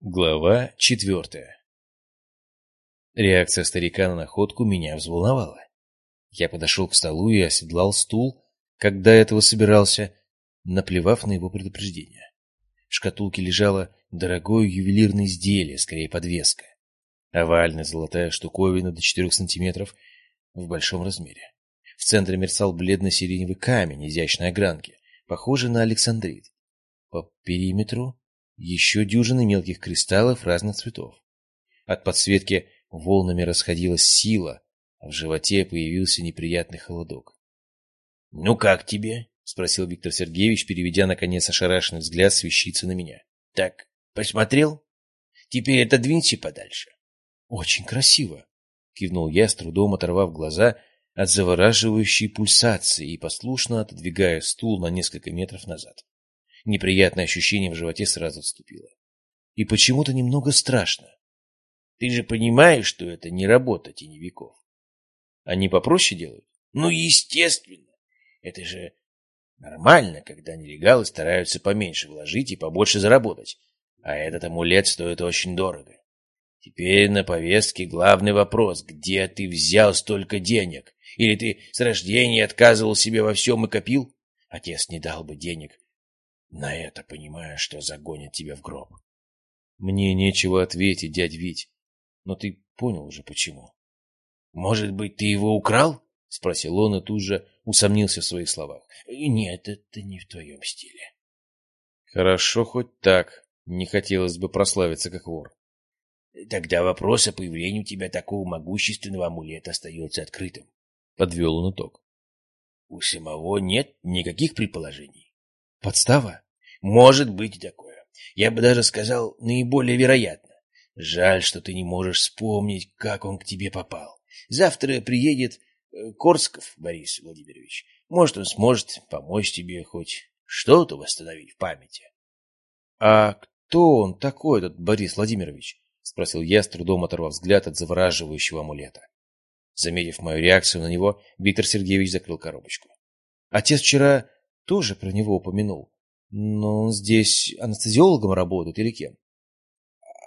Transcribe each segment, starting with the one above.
Глава четвертая Реакция старика на находку меня взволновала. Я подошел к столу и оседлал стул, когда этого собирался, наплевав на его предупреждение. В шкатулке лежало дорогое ювелирное изделие, скорее подвеска. Овальная золотая штуковина до четырех сантиметров в большом размере. В центре мерцал бледно-сиреневый камень изящной огранки, похожий на александрит. По периметру еще дюжины мелких кристаллов разных цветов. От подсветки волнами расходилась сила, а в животе появился неприятный холодок. — Ну как тебе? — спросил Виктор Сергеевич, переведя, наконец, ошарашенный взгляд с вещицы на меня. — Так, посмотрел? Теперь отодвинься подальше. — Очень красиво, — кивнул я, с трудом оторвав глаза от завораживающей пульсации и послушно отодвигая стул на несколько метров назад. Неприятное ощущение в животе сразу отступило. И почему-то немного страшно. Ты же понимаешь, что это не работа теневиков. Они попроще делают? Ну, естественно. Это же нормально, когда нелегалы стараются поменьше вложить и побольше заработать. А этот амулет стоит очень дорого. Теперь на повестке главный вопрос. Где ты взял столько денег? Или ты с рождения отказывал себе во всем и копил? Отец не дал бы денег на это, понимая, что загонит тебя в гроб. Мне нечего ответить, дядь Вить. Но ты понял уже почему. Может быть, ты его украл? Спросил он и тут же усомнился в своих словах. Нет, это не в твоем стиле. Хорошо хоть так. Не хотелось бы прославиться как вор. Тогда вопрос о появлении у тебя такого могущественного амулета остается открытым. Подвел он итог. У самого нет никаких предположений. Подстава? Может быть такое. Я бы даже сказал, наиболее вероятно. Жаль, что ты не можешь вспомнить, как он к тебе попал. Завтра приедет э, Корсков Борис Владимирович. Может, он сможет помочь тебе хоть что-то восстановить в памяти. — А кто он такой, этот Борис Владимирович? — спросил я, с трудом оторвав взгляд от завораживающего амулета. Заметив мою реакцию на него, Виктор Сергеевич закрыл коробочку. Отец вчера тоже про него упомянул. Но он здесь анестезиологом работает или кем?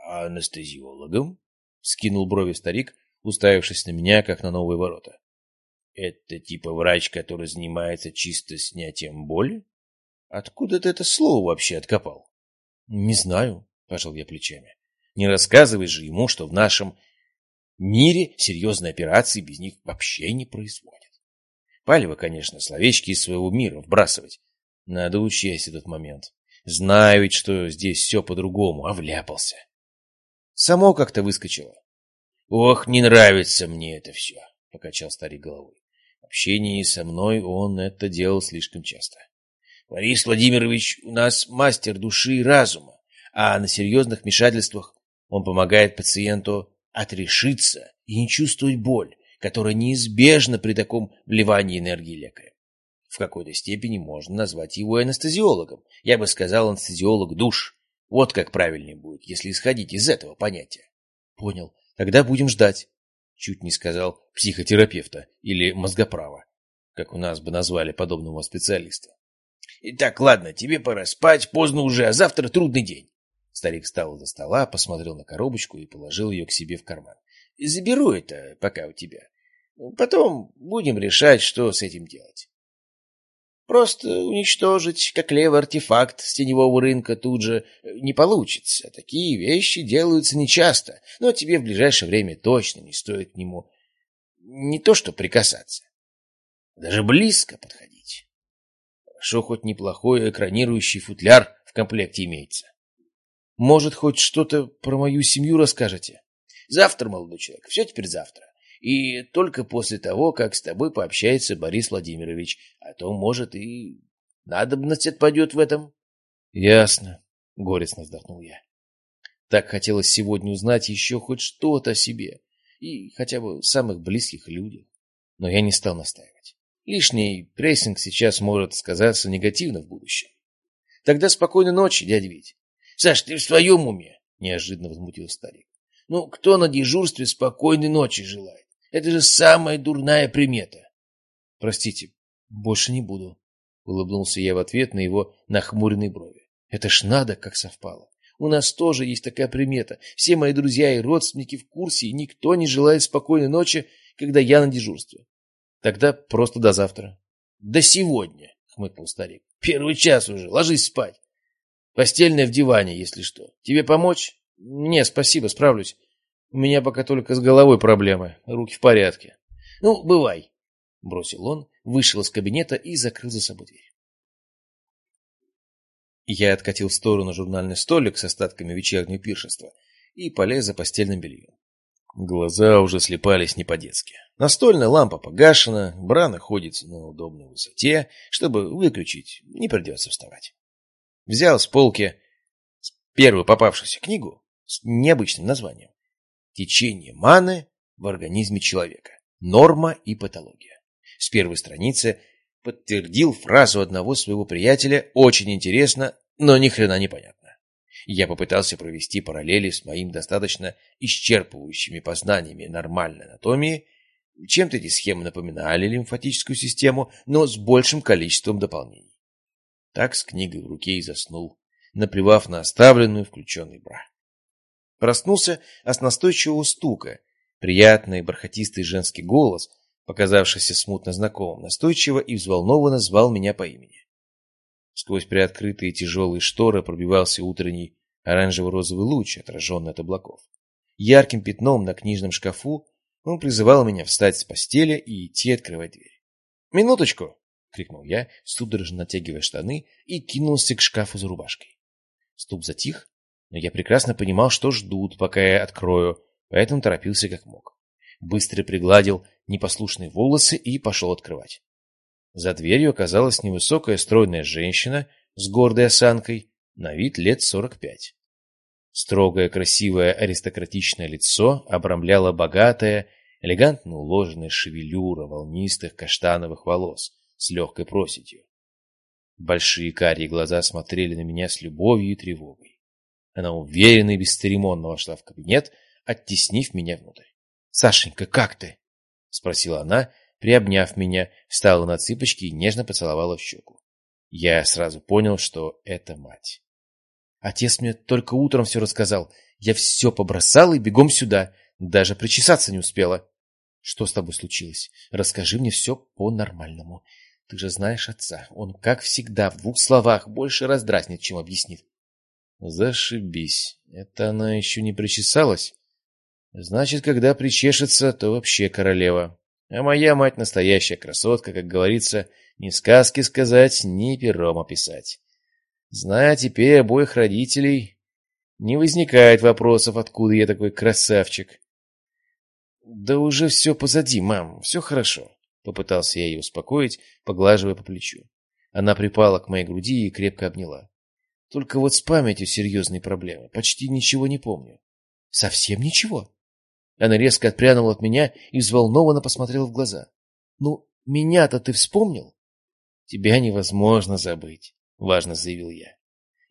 Анестезиологом? Скинул брови старик, уставившись на меня, как на новые ворота. Это типа врач, который занимается чисто снятием боли? Откуда ты это слово вообще откопал? Не знаю, пожал я плечами. Не рассказывай же ему, что в нашем мире серьезные операции без них вообще не происходят. Палево, конечно, словечки из своего мира вбрасывать, надо учесть этот момент. Знаю ведь, что здесь все по-другому, а вляпался. Само как-то выскочило. Ох, не нравится мне это все, покачал старик головой. В общении со мной он это делал слишком часто. Борис Владимирович у нас мастер души и разума, а на серьезных вмешательствах он помогает пациенту отрешиться и не чувствовать боль, которая неизбежна при таком вливании энергии лекаря. В какой-то степени можно назвать его анестезиологом. Я бы сказал анестезиолог душ. Вот как правильнее будет, если исходить из этого понятия. Понял. Тогда будем ждать. Чуть не сказал психотерапевта или мозгоправа, как у нас бы назвали подобного специалиста. Итак, ладно, тебе пора спать, поздно уже, а завтра трудный день. Старик встал из-за стола, посмотрел на коробочку и положил ее к себе в карман. Заберу это пока у тебя. Потом будем решать, что с этим делать. Просто уничтожить как левый артефакт с теневого рынка тут же не получится. Такие вещи делаются нечасто, но тебе в ближайшее время точно не стоит к нему не то что прикасаться, даже близко подходить. Хорошо, хоть неплохой экранирующий футляр в комплекте имеется. Может, хоть что-то про мою семью расскажете? Завтра, молодой человек, все теперь завтра. И только после того, как с тобой пообщается Борис Владимирович, а то, может, и надобность отпадет в этом. — Ясно, — горестно вздохнул я. Так хотелось сегодня узнать еще хоть что-то о себе и хотя бы самых близких людях. Но я не стал настаивать. Лишний прессинг сейчас может сказаться негативно в будущем. Тогда спокойной ночи, дядя Вить. Саш, ты в своем уме? Неожиданно возмутился старик. Ну, кто на дежурстве спокойной ночи желает? Это же самая дурная примета. Простите, больше не буду. — улыбнулся я в ответ на его нахмуренные брови. «Это ж надо, как совпало. У нас тоже есть такая примета. Все мои друзья и родственники в курсе, и никто не желает спокойной ночи, когда я на дежурстве. Тогда просто до завтра». «До сегодня», — хмыкнул старик. «Первый час уже. Ложись спать. Постельная в диване, если что. Тебе помочь?» «Не, спасибо, справлюсь. У меня пока только с головой проблемы. Руки в порядке». «Ну, бывай», — бросил он, вышел из кабинета и закрыл за собой дверь. Я откатил в сторону журнальный столик с остатками вечернего пиршества и полез за постельным бельем. Глаза уже слепались не по-детски. Настольная лампа погашена, бра находится на удобной высоте. Чтобы выключить, не придется вставать. Взял с полки первую попавшуюся книгу с необычным названием «Течение маны в организме человека. Норма и патология» с первой страницы подтвердил фразу одного своего приятеля «очень интересно, но ни хрена не понятно». Я попытался провести параллели с моим достаточно исчерпывающими познаниями нормальной анатомии. Чем-то эти схемы напоминали лимфатическую систему, но с большим количеством дополнений. Так с книгой в руке и заснул, наплевав на оставленную включенный бра. Проснулся от настойчивого стука. Приятный бархатистый женский голос — показавшийся смутно знакомым, настойчиво и взволнованно звал меня по имени. Сквозь приоткрытые тяжелые шторы пробивался утренний оранжево-розовый луч, отраженный от облаков. Ярким пятном на книжном шкафу он призывал меня встать с постели и идти открывать дверь. «Минуточку!» — крикнул я, судорожно натягивая штаны, и кинулся к шкафу за рубашкой. Ступ затих, но я прекрасно понимал, что ждут, пока я открою, поэтому торопился как мог. Быстро пригладил непослушные волосы и пошел открывать. За дверью оказалась невысокая стройная женщина с гордой осанкой, на вид лет сорок пять. Строгое, красивое, аристократичное лицо обрамляло богатая, элегантно уложенная шевелюра волнистых каштановых волос с легкой проседью. Большие карие глаза смотрели на меня с любовью и тревогой. Она уверенно и бесцеремонно вошла в кабинет, оттеснив меня внутрь. — Сашенька, как ты? — спросила она, приобняв меня, встала на цыпочки и нежно поцеловала в щеку. Я сразу понял, что это мать. Отец мне только утром все рассказал. Я все побросала и бегом сюда. Даже причесаться не успела. Что с тобой случилось? Расскажи мне все по-нормальному. Ты же знаешь отца. Он, как всегда, в двух словах больше раздразнит, чем объяснит. Зашибись. Это она еще не причесалась? Значит, когда причешется, то вообще королева. А моя мать настоящая красотка, как говорится, ни сказки сказать, ни пером описать. Зная теперь обоих родителей, не возникает вопросов, откуда я такой красавчик. «Да уже все позади, мам, все хорошо», — попытался я ее успокоить, поглаживая по плечу. Она припала к моей груди и крепко обняла. «Только вот с памятью серьезные проблемы, почти ничего не помню». «Совсем ничего?» Она резко отпрянула от меня и взволнованно посмотрела в глаза. «Ну, меня-то ты вспомнил?» «Тебя невозможно забыть», — важно заявил я.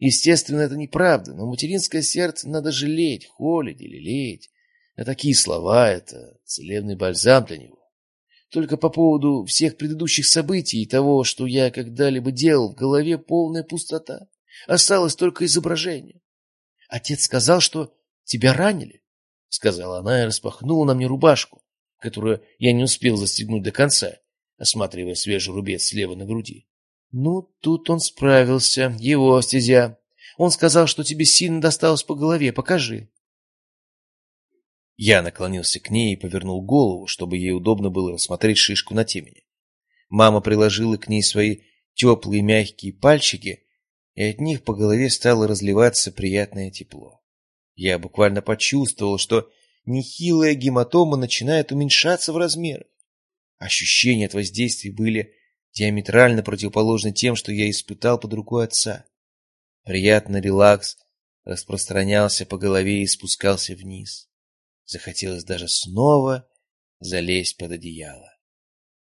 Естественно, это неправда, но материнское сердце надо жалеть, холить или лелеять. А такие слова — это целебный бальзам для него. Только по поводу всех предыдущих событий и того, что я когда-либо делал, в голове полная пустота. Осталось только изображение. Отец сказал, что тебя ранили. — сказала она и распахнула на мне рубашку, которую я не успел застегнуть до конца, осматривая свежий рубец слева на груди. Ну, тут он справился, его стезя. Он сказал, что тебе сильно досталось по голове, покажи. Я наклонился к ней и повернул голову, чтобы ей удобно было рассмотреть шишку на темени. Мама приложила к ней свои теплые мягкие пальчики, и от них по голове стало разливаться приятное тепло. Я буквально почувствовал, что нехилая гематома начинает уменьшаться в размерах. Ощущения от воздействия были диаметрально противоположны тем, что я испытал под рукой отца. Приятный релакс распространялся по голове и спускался вниз. Захотелось даже снова залезть под одеяло.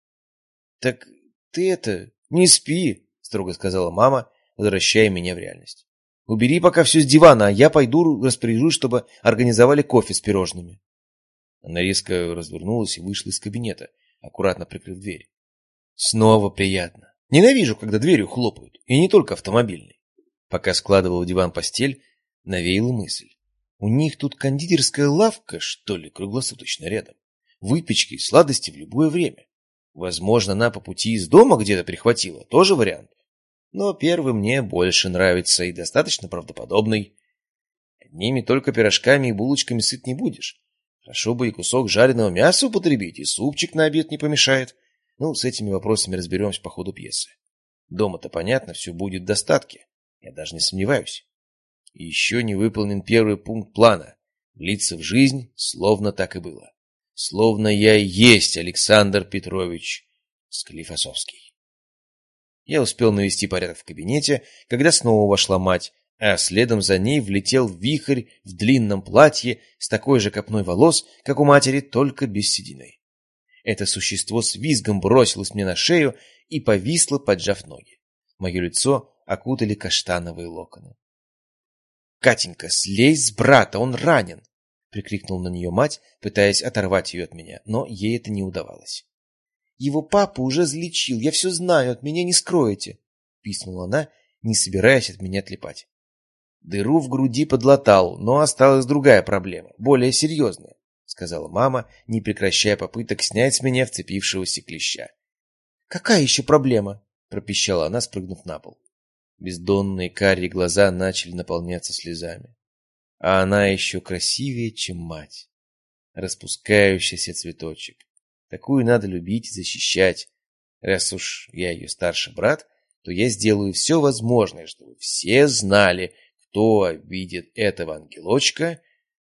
— Так ты это, не спи, — строго сказала мама, возвращая меня в реальность. Убери пока все с дивана, а я пойду распоряжусь, чтобы организовали кофе с пирожными. Она резко развернулась и вышла из кабинета, аккуратно прикрыв дверь. Снова приятно. Ненавижу, когда дверью хлопают, и не только автомобильной. Пока складывал в диван постель, навеяла мысль. У них тут кондитерская лавка, что ли, круглосуточно рядом. Выпечки и сладости в любое время. Возможно, она по пути из дома где-то прихватила, тоже вариант. Но первый мне больше нравится и достаточно правдоподобный. Одними только пирожками и булочками сыт не будешь. Хорошо бы и кусок жареного мяса употребить, и супчик на обед не помешает. Ну, с этими вопросами разберемся по ходу пьесы. Дома-то, понятно, все будет в достатке. Я даже не сомневаюсь. Еще не выполнен первый пункт плана — влиться в жизнь, словно так и было. Словно я и есть Александр Петрович Склифосовский. Я успел навести порядок в кабинете, когда снова вошла мать, а следом за ней влетел вихрь в длинном платье с такой же копной волос, как у матери, только без седины. Это существо с визгом бросилось мне на шею и повисло, поджав ноги. Мое лицо окутали каштановые локоны. «Катенька, слезь с брата, он ранен!» — прикрикнул на нее мать, пытаясь оторвать ее от меня, но ей это не удавалось. «Его папа уже залечил, я все знаю, от меня не скроете!» — писнула она, не собираясь от меня отлипать. Дыру в груди подлатал, но осталась другая проблема, более серьезная, — сказала мама, не прекращая попыток снять с меня вцепившегося клеща. — Какая еще проблема? — пропищала она, спрыгнув на пол. Бездонные карие глаза начали наполняться слезами. А она еще красивее, чем мать. Распускающийся цветочек. Такую надо любить и защищать. Раз уж я ее старший брат, то я сделаю все возможное, чтобы все знали, кто видит этого ангелочка,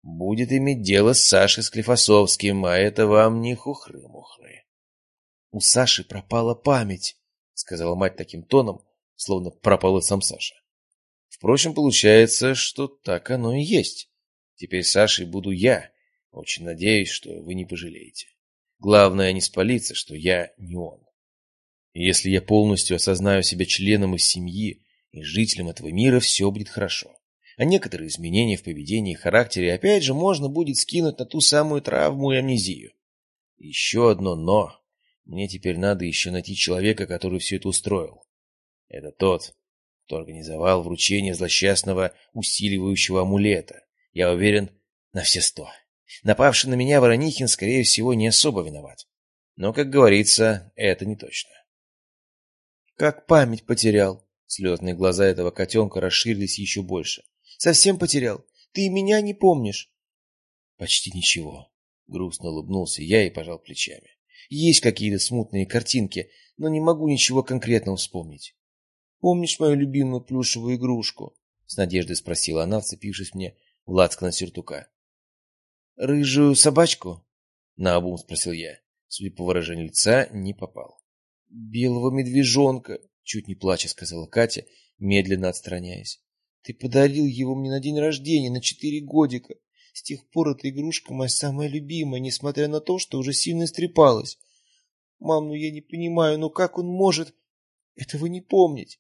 будет иметь дело с Сашей Склифосовским, а это вам не хухры-мухры. — У Саши пропала память, — сказала мать таким тоном, словно пропал и сам Саша. Впрочем, получается, что так оно и есть. Теперь Сашей буду я. Очень надеюсь, что вы не пожалеете. Главное не спалиться, что я не он. если я полностью осознаю себя членом из семьи и жителем этого мира, все будет хорошо. А некоторые изменения в поведении и характере опять же можно будет скинуть на ту самую травму и амнезию. Еще одно «но». Мне теперь надо еще найти человека, который все это устроил. Это тот, кто организовал вручение злосчастного усиливающего амулета. Я уверен, на все сто. Напавший на меня Воронихин, скорее всего, не особо виноват. Но, как говорится, это не точно. Как память потерял. Слезные глаза этого котенка расширились еще больше. Совсем потерял. Ты и меня не помнишь. Почти ничего. Грустно улыбнулся я и пожал плечами. Есть какие-то смутные картинки, но не могу ничего конкретного вспомнить. Помнишь мою любимую плюшевую игрушку? С надеждой спросила она, вцепившись мне в лацкан сюртука. Рыжую собачку? Наобум спросил я. Судя по выражению лица, не попал. Белого медвежонка, чуть не плача сказала Катя, медленно отстраняясь. Ты подарил его мне на день рождения, на четыре годика. С тех пор эта игрушка моя самая любимая, несмотря на то, что уже сильно истрепалась. Мам, ну я не понимаю, ну как он может этого не помнить?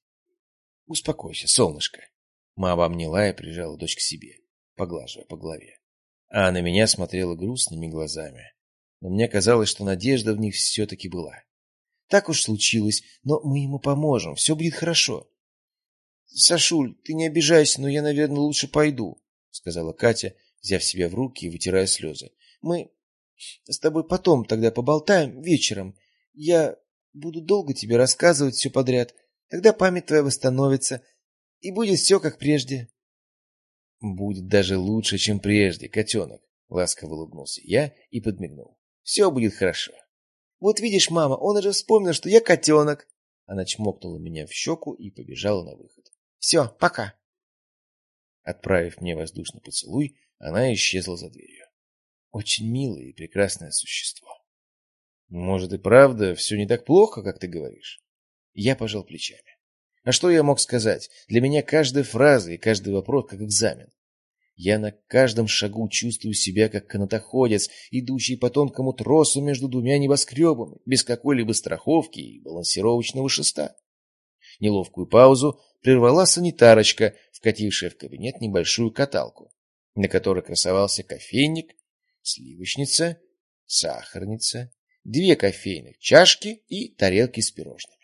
Успокойся, солнышко. Мама обняла и прижала дочь к себе, поглаживая по голове. А на меня смотрела грустными глазами. Но мне казалось, что надежда в них все-таки была. Так уж случилось, но мы ему поможем, все будет хорошо. — Сашуль, ты не обижайся, но я, наверное, лучше пойду, — сказала Катя, взяв себя в руки и вытирая слезы. — Мы с тобой потом тогда поболтаем вечером. Я буду долго тебе рассказывать все подряд, — Тогда память твоя восстановится, и будет все как прежде. — Будет даже лучше, чем прежде, котенок, — ласково улыбнулся я и подмигнул. — Все будет хорошо. — Вот видишь, мама, он уже вспомнил, что я котенок. Она чмокнула меня в щеку и побежала на выход. — Все, пока. Отправив мне воздушный поцелуй, она исчезла за дверью. Очень милое и прекрасное существо. Может и правда все не так плохо, как ты говоришь? Я пожал плечами. А что я мог сказать? Для меня каждая фраза и каждый вопрос как экзамен. Я на каждом шагу чувствую себя как канатоходец, идущий по тонкому тросу между двумя небоскребами, без какой-либо страховки и балансировочного шеста. Неловкую паузу прервала санитарочка, вкатившая в кабинет небольшую каталку, на которой красовался кофейник, сливочница, сахарница, две кофейных чашки и тарелки с пирожными.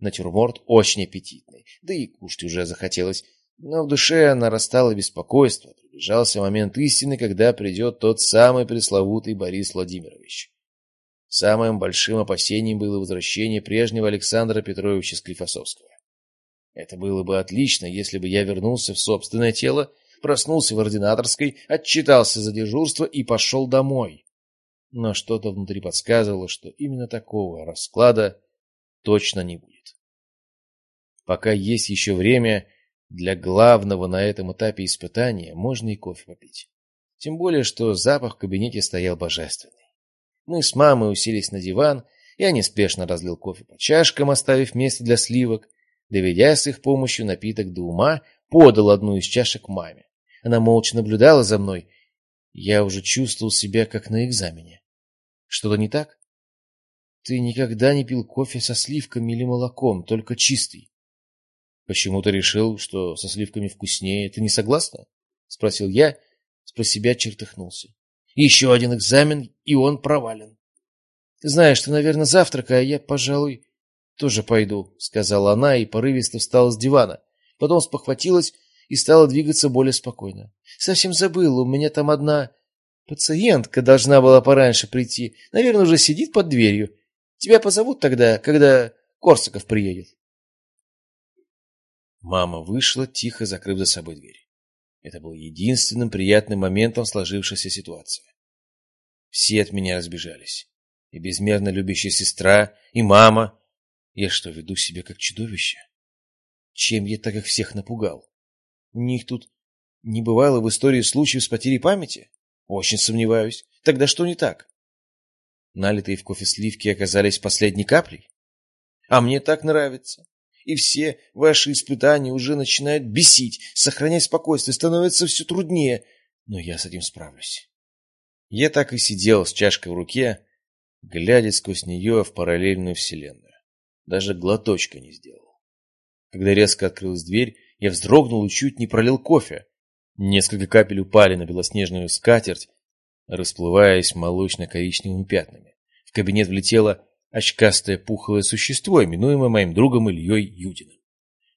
Натюрморт очень аппетитный, да и кушать уже захотелось. Но в душе нарастало беспокойство. Приближался момент истины, когда придет тот самый пресловутый Борис Владимирович. Самым большим опасением было возвращение прежнего Александра Петровича Склифосовского. Это было бы отлично, если бы я вернулся в собственное тело, проснулся в ординаторской, отчитался за дежурство и пошел домой. Но что-то внутри подсказывало, что именно такого расклада точно не будет. Пока есть еще время, для главного на этом этапе испытания можно и кофе попить. Тем более, что запах в кабинете стоял божественный. Мы с мамой уселись на диван, я неспешно разлил кофе по чашкам, оставив место для сливок. Доведя с их помощью напиток до ума, подал одну из чашек маме. Она молча наблюдала за мной. Я уже чувствовал себя как на экзамене. Что-то не так? Ты никогда не пил кофе со сливками или молоком, только чистый. Почему ты решил, что со сливками вкуснее? Ты не согласна? Спросил я, про себя чертыхнулся. Еще один экзамен, и он провален. Знаешь, ты, наверное, завтрака, а я, пожалуй, тоже пойду, сказала она и порывисто встала с дивана. Потом спохватилась и стала двигаться более спокойно. Совсем забыла, у меня там одна пациентка должна была пораньше прийти. Наверное, уже сидит под дверью. Тебя позовут тогда, когда Корсаков приедет. Мама вышла, тихо закрыв за собой дверь. Это был единственным приятным моментом сложившейся ситуации. Все от меня разбежались. И безмерно любящая сестра, и мама. Я что, веду себя как чудовище? Чем я так их всех напугал? У них тут не бывало в истории случаев с потерей памяти? Очень сомневаюсь. Тогда что не так? Налитые в кофе сливки оказались последней каплей? А мне так нравится и все ваши испытания уже начинают бесить. Сохранять спокойствие становится все труднее, но я с этим справлюсь. Я так и сидел с чашкой в руке, глядя сквозь нее в параллельную вселенную. Даже глоточка не сделал. Когда резко открылась дверь, я вздрогнул и чуть не пролил кофе. Несколько капель упали на белоснежную скатерть, расплываясь молочно-коричневыми пятнами. В кабинет влетела очкастое пухлое существо, именуемое моим другом Ильей Юдиным.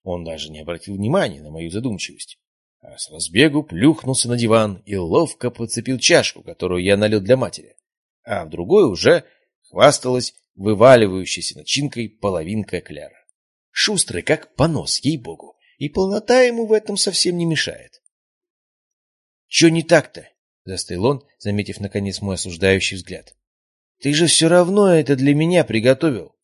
Он даже не обратил внимания на мою задумчивость, а с разбегу плюхнулся на диван и ловко подцепил чашку, которую я налил для матери, а в другой уже хвасталась вываливающейся начинкой половинка кляра. Шустрый, как понос, ей-богу, и полнота ему в этом совсем не мешает. — Че не так-то? — застыл он, заметив, наконец, мой осуждающий взгляд. Ты же все равно это для меня приготовил.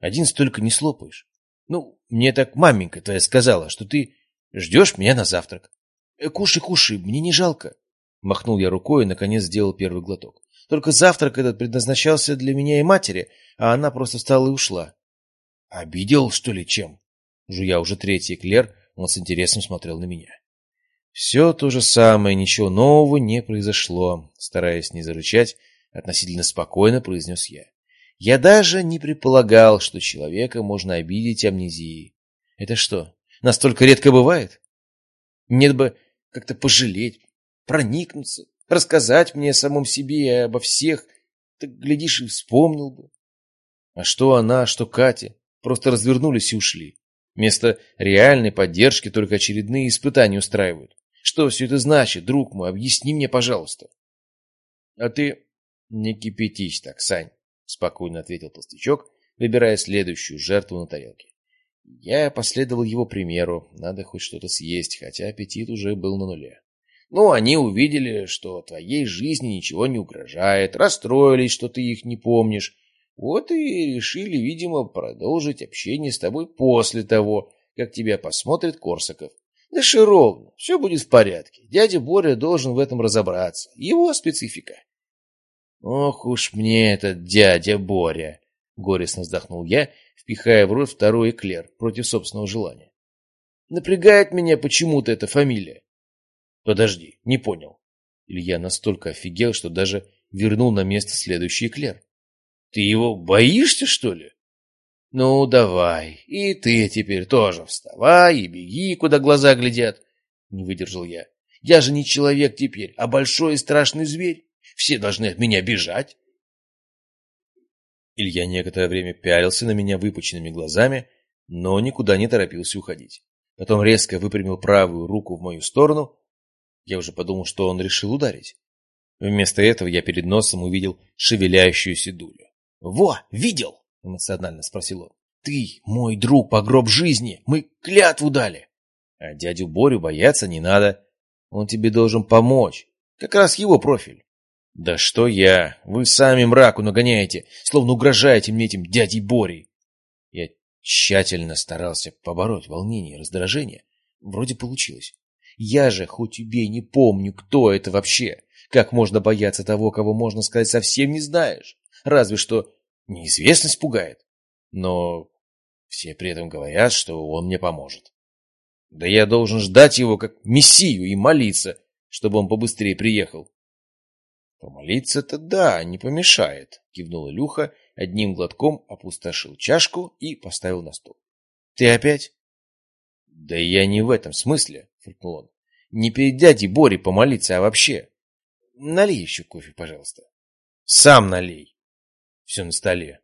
Один столько не слопаешь. Ну, мне так маменька твоя сказала, что ты ждешь меня на завтрак. Э, кушай, кушай, мне не жалко. Махнул я рукой и, наконец, сделал первый глоток. Только завтрак этот предназначался для меня и матери, а она просто встала и ушла. Обидел, что ли, чем? Жуя уже третий эклер, он с интересом смотрел на меня. Все то же самое, ничего нового не произошло. Стараясь не зарычать, относительно спокойно произнес я. Я даже не предполагал, что человека можно обидеть амнезией. Это что, настолько редко бывает? Нет бы как-то пожалеть, проникнуться, рассказать мне о самом себе и обо всех, так, глядишь, и вспомнил бы. А что она, что Катя, просто развернулись и ушли. Вместо реальной поддержки только очередные испытания устраивают. Что все это значит, друг мой, объясни мне, пожалуйста. А ты «Не кипятись так, Сань», — спокойно ответил толстячок, выбирая следующую жертву на тарелке. Я последовал его примеру, надо хоть что-то съесть, хотя аппетит уже был на нуле. Ну, они увидели, что твоей жизни ничего не угрожает, расстроились, что ты их не помнишь. Вот и решили, видимо, продолжить общение с тобой после того, как тебя посмотрит Корсаков. Да ровно, все будет в порядке. Дядя Боря должен в этом разобраться. Его специфика. «Ох уж мне этот дядя Боря!» — горестно вздохнул я, впихая в рот второй эклер против собственного желания. «Напрягает меня почему-то эта фамилия». «Подожди, не понял». Илья настолько офигел, что даже вернул на место следующий эклер. «Ты его боишься, что ли?» «Ну, давай, и ты теперь тоже вставай и беги, куда глаза глядят», — не выдержал я. «Я же не человек теперь, а большой и страшный зверь». Все должны от меня бежать. Илья некоторое время пялился на меня выпученными глазами, но никуда не торопился уходить. Потом резко выпрямил правую руку в мою сторону. Я уже подумал, что он решил ударить. Вместо этого я перед носом увидел шевеляющуюся дулю. «Во, видел?» — эмоционально спросил он. «Ты мой друг по гроб жизни! Мы клятву дали!» «А дядю Борю бояться не надо. Он тебе должен помочь. Как раз его профиль». «Да что я? Вы сами мраку нагоняете, словно угрожаете мне этим дядей Борей!» Я тщательно старался побороть волнение и раздражение. Вроде получилось. Я же, хоть убей, не помню, кто это вообще. Как можно бояться того, кого, можно сказать, совсем не знаешь? Разве что неизвестность пугает. Но все при этом говорят, что он мне поможет. Да я должен ждать его как мессию и молиться, чтобы он побыстрее приехал. Помолиться-то да, не помешает, кивнул Илюха, одним глотком опустошил чашку и поставил на стол. Ты опять? Да я не в этом смысле, фыркнул он. Не перед дядей Борей помолиться, а вообще. Налей еще кофе, пожалуйста. Сам налей. Все на столе.